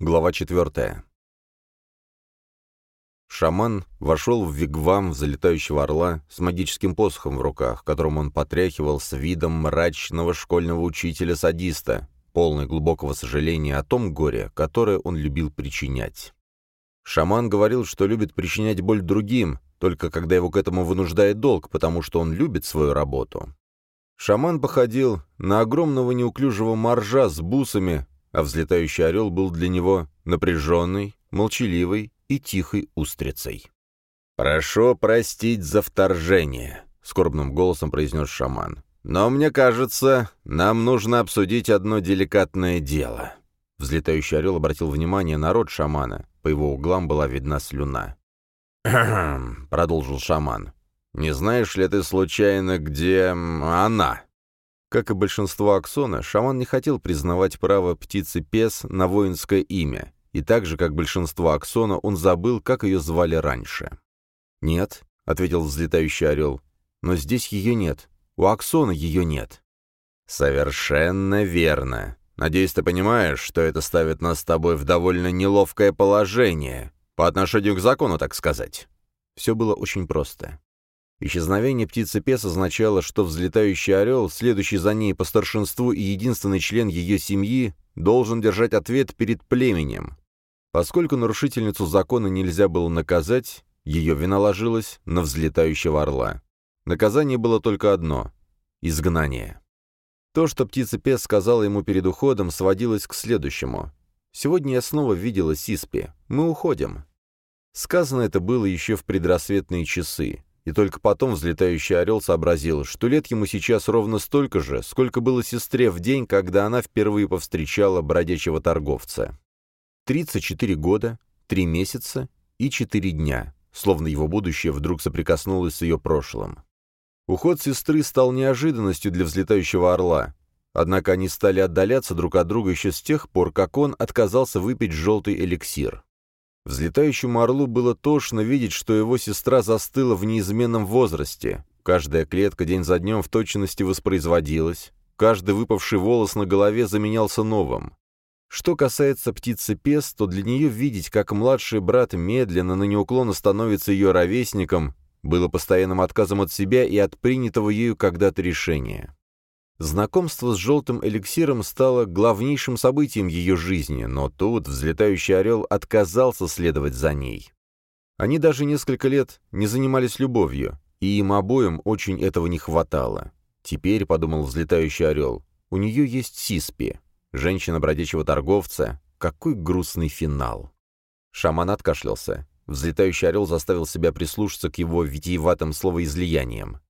Глава четвертая. Шаман вошел в вигвам залетающего орла с магическим посохом в руках, которым он потряхивал с видом мрачного школьного учителя-садиста, полный глубокого сожаления о том горе, которое он любил причинять. Шаман говорил, что любит причинять боль другим, только когда его к этому вынуждает долг, потому что он любит свою работу. Шаман походил на огромного неуклюжего моржа с бусами, а взлетающий орел был для него напряженной, молчаливой и тихой устрицей. «Прошу простить за вторжение», — скорбным голосом произнес шаман. «Но мне кажется, нам нужно обсудить одно деликатное дело». Взлетающий орел обратил внимание на рот шамана. По его углам была видна слюна. продолжил шаман. «Не знаешь ли ты случайно, где она?» Как и большинство аксона, шаман не хотел признавать право птицы-пес на воинское имя, и так же, как большинство аксона, он забыл, как ее звали раньше. «Нет», — ответил взлетающий орел, — «но здесь ее нет. У аксона ее нет». «Совершенно верно. Надеюсь, ты понимаешь, что это ставит нас с тобой в довольно неловкое положение, по отношению к закону, так сказать». Все было очень просто. Исчезновение птицы Пес означало, что взлетающий орел, следующий за ней по старшинству и единственный член ее семьи, должен держать ответ перед племенем. Поскольку нарушительницу закона нельзя было наказать, ее вина ложилась на взлетающего орла. Наказание было только одно — изгнание. То, что птица Пес сказала ему перед уходом, сводилось к следующему. «Сегодня я снова видела Сиспи. Мы уходим». Сказано это было еще в предрассветные часы. И только потом взлетающий орел сообразил, что лет ему сейчас ровно столько же, сколько было сестре в день, когда она впервые повстречала бродячего торговца. 34 года, 3 месяца и 4 дня, словно его будущее вдруг соприкоснулось с ее прошлым. Уход сестры стал неожиданностью для взлетающего орла, однако они стали отдаляться друг от друга еще с тех пор, как он отказался выпить желтый эликсир. Взлетающему орлу было тошно видеть, что его сестра застыла в неизменном возрасте. Каждая клетка день за днем в точности воспроизводилась, каждый выпавший волос на голове заменялся новым. Что касается птицы Пес, то для нее видеть, как младший брат медленно, но неуклонно становится ее ровесником, было постоянным отказом от себя и от принятого ею когда-то решения. Знакомство с желтым эликсиром стало главнейшим событием ее жизни, но тут взлетающий орел отказался следовать за ней. Они даже несколько лет не занимались любовью, и им обоим очень этого не хватало. Теперь, — подумал взлетающий орел, — у нее есть Сиспи, женщина бродячего торговца. Какой грустный финал. Шаман откашлялся. Взлетающий орел заставил себя прислушаться к его витиеватым словоизлияниям.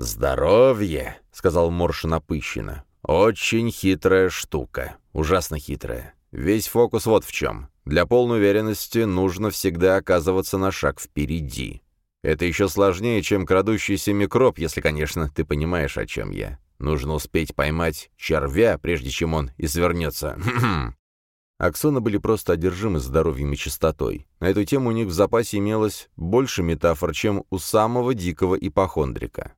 «Здоровье», — сказал Морш напыщенно. «Очень хитрая штука. Ужасно хитрая. Весь фокус вот в чем. Для полной уверенности нужно всегда оказываться на шаг впереди. Это еще сложнее, чем крадущийся микроб, если, конечно, ты понимаешь, о чем я. Нужно успеть поймать червя, прежде чем он извернется. Аксоны были просто одержимы здоровьем и чистотой. На эту тему у них в запасе имелось больше метафор, чем у самого дикого ипохондрика.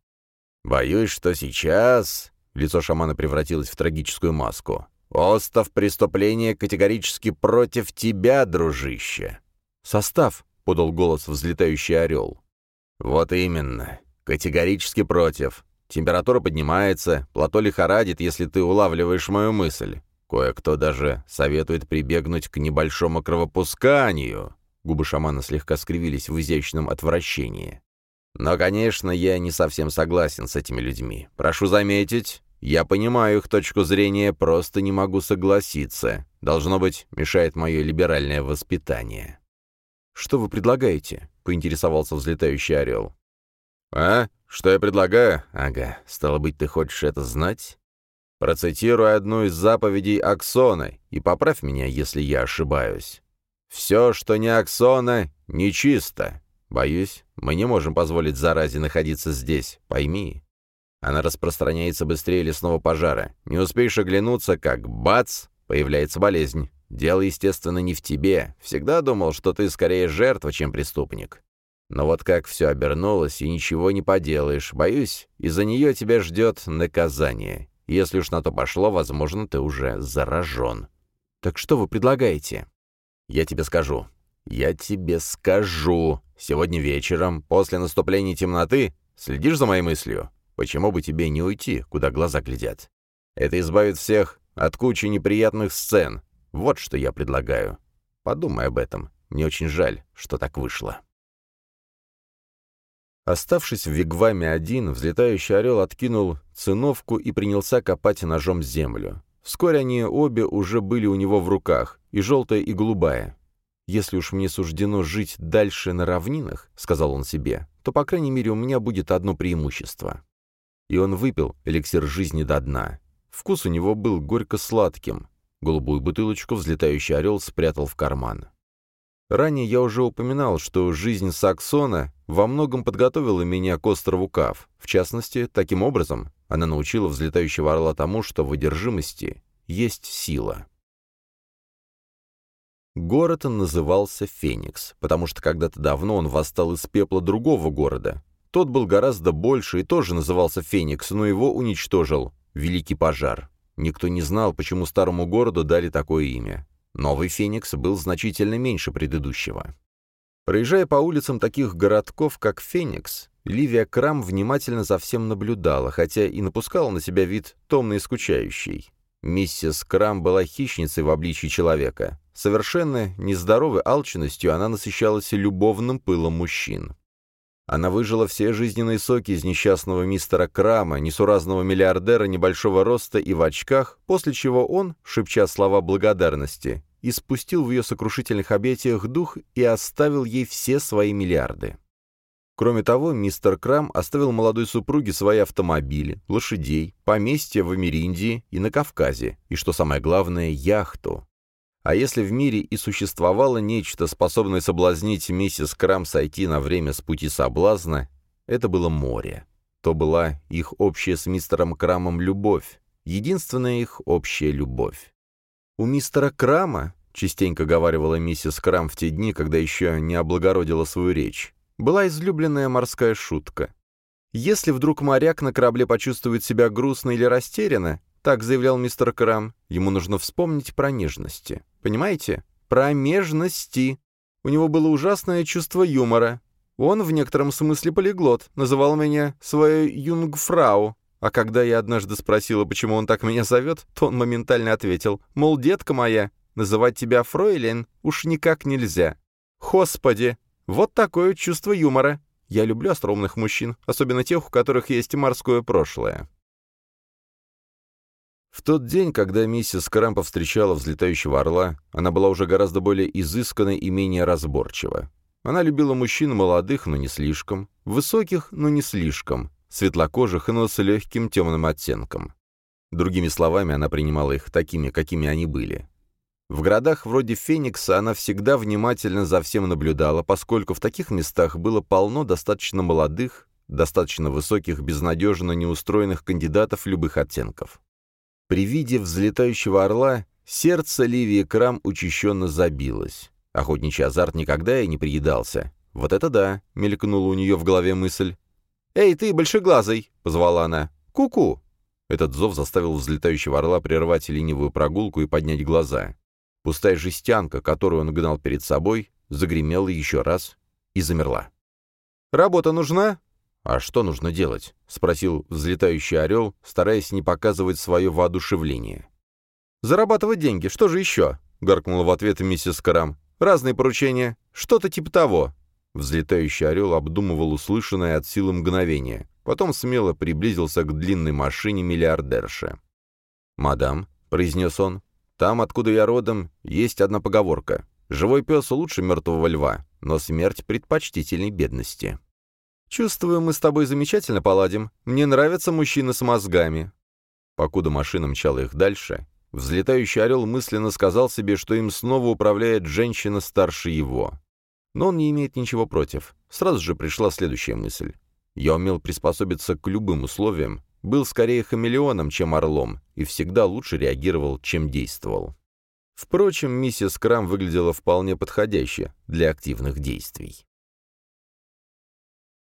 Боюсь, что сейчас...» Лицо шамана превратилось в трагическую маску. «Остов преступления категорически против тебя, дружище!» «Состав!» — подал голос взлетающий орел. «Вот именно. Категорически против. Температура поднимается, плато лихорадит, если ты улавливаешь мою мысль. Кое-кто даже советует прибегнуть к небольшому кровопусканию». Губы шамана слегка скривились в изящном отвращении. Но, конечно, я не совсем согласен с этими людьми. Прошу заметить, я понимаю их точку зрения, просто не могу согласиться. Должно быть, мешает мое либеральное воспитание. «Что вы предлагаете?» — поинтересовался взлетающий орел. «А? Что я предлагаю? Ага, стало быть, ты хочешь это знать?» Процитирую одну из заповедей Аксона, и поправь меня, если я ошибаюсь. «Все, что не Аксона, нечисто. Боюсь, мы не можем позволить заразе находиться здесь, пойми. Она распространяется быстрее лесного пожара. Не успеешь оглянуться, как бац, появляется болезнь. Дело, естественно, не в тебе. Всегда думал, что ты скорее жертва, чем преступник. Но вот как все обернулось, и ничего не поделаешь. Боюсь, из-за нее тебя ждет наказание. Если уж на то пошло, возможно, ты уже заражен. Так что вы предлагаете? Я тебе скажу. Я тебе скажу. Сегодня вечером, после наступления темноты, следишь за моей мыслью? Почему бы тебе не уйти, куда глаза глядят? Это избавит всех от кучи неприятных сцен. Вот что я предлагаю. Подумай об этом. Мне очень жаль, что так вышло. Оставшись в вигваме один, взлетающий орел откинул циновку и принялся копать ножом землю. Вскоре они обе уже были у него в руках, и желтая, и голубая. «Если уж мне суждено жить дальше на равнинах», — сказал он себе, — «то, по крайней мере, у меня будет одно преимущество». И он выпил эликсир жизни до дна. Вкус у него был горько-сладким. Голубую бутылочку взлетающий орел спрятал в карман. Ранее я уже упоминал, что жизнь Саксона во многом подготовила меня к острову Кав. В частности, таким образом она научила взлетающего орла тому, что в одержимости есть сила. Город назывался Феникс, потому что когда-то давно он восстал из пепла другого города. Тот был гораздо больше и тоже назывался Феникс, но его уничтожил Великий пожар. Никто не знал, почему старому городу дали такое имя. Новый Феникс был значительно меньше предыдущего. Проезжая по улицам таких городков, как Феникс, Ливия Крам внимательно за всем наблюдала, хотя и напускала на себя вид томный и скучающий. Миссис Крам была хищницей в обличии человека. Совершенно нездоровой алчностью она насыщалась любовным пылом мужчин. Она выжила все жизненные соки из несчастного мистера Крама, несуразного миллиардера небольшого роста и в очках, после чего он, шепча слова благодарности, испустил в ее сокрушительных объятиях дух и оставил ей все свои миллиарды. Кроме того, мистер Крам оставил молодой супруге свои автомобили, лошадей, поместья в Америндии и на Кавказе, и, что самое главное, яхту. А если в мире и существовало нечто, способное соблазнить миссис Крам сойти на время с пути соблазна, это было море. То была их общая с мистером Крамом любовь, единственная их общая любовь. «У мистера Крама», — частенько говаривала миссис Крам в те дни, когда еще не облагородила свою речь, была излюбленная морская шутка. Если вдруг моряк на корабле почувствует себя грустно или растерянно, так заявлял мистер Крам, ему нужно вспомнить про нежности. Понимаете? Про нежности. У него было ужасное чувство юмора. Он в некотором смысле полиглот, называл меня своей юнгфрау. А когда я однажды спросила, почему он так меня зовет, то он моментально ответил, мол, детка моя, называть тебя фройлен уж никак нельзя. Господи, вот такое чувство юмора. Я люблю остроумных мужчин, особенно тех, у которых есть морское прошлое. В тот день, когда миссис Крампа встречала взлетающего орла, она была уже гораздо более изысканной и менее разборчива. Она любила мужчин молодых, но не слишком, высоких, но не слишком, светлокожих, но с легким темным оттенком. Другими словами, она принимала их такими, какими они были. В городах вроде Феникса она всегда внимательно за всем наблюдала, поскольку в таких местах было полно достаточно молодых, достаточно высоких, безнадежно неустроенных кандидатов любых оттенков. При виде взлетающего орла сердце Ливии Крам учащенно забилось. Охотничий азарт никогда и не приедался. «Вот это да!» — мелькнула у нее в голове мысль. «Эй, ты, большеглазый!» — позвала она. «Ку-ку!» Этот зов заставил взлетающего орла прервать ленивую прогулку и поднять глаза. Пустая жестянка, которую он гнал перед собой, загремела еще раз и замерла. «Работа нужна?» «А что нужно делать?» — спросил взлетающий орел, стараясь не показывать свое воодушевление. «Зарабатывать деньги, что же еще?» — гаркнула в ответ миссис Карам. «Разные поручения. Что-то типа того». Взлетающий орел обдумывал услышанное от силы мгновения. Потом смело приблизился к длинной машине миллиардерши. «Мадам», — произнес он, — «там, откуда я родом, есть одна поговорка. Живой пес лучше мертвого льва, но смерть предпочтительней бедности». «Чувствую, мы с тобой замечательно поладим. Мне нравятся мужчины с мозгами». Покуда машина мчала их дальше, взлетающий орел мысленно сказал себе, что им снова управляет женщина старше его. Но он не имеет ничего против. Сразу же пришла следующая мысль. Я умел приспособиться к любым условиям, был скорее хамелеоном, чем орлом, и всегда лучше реагировал, чем действовал. Впрочем, миссис Крам выглядела вполне подходяще для активных действий.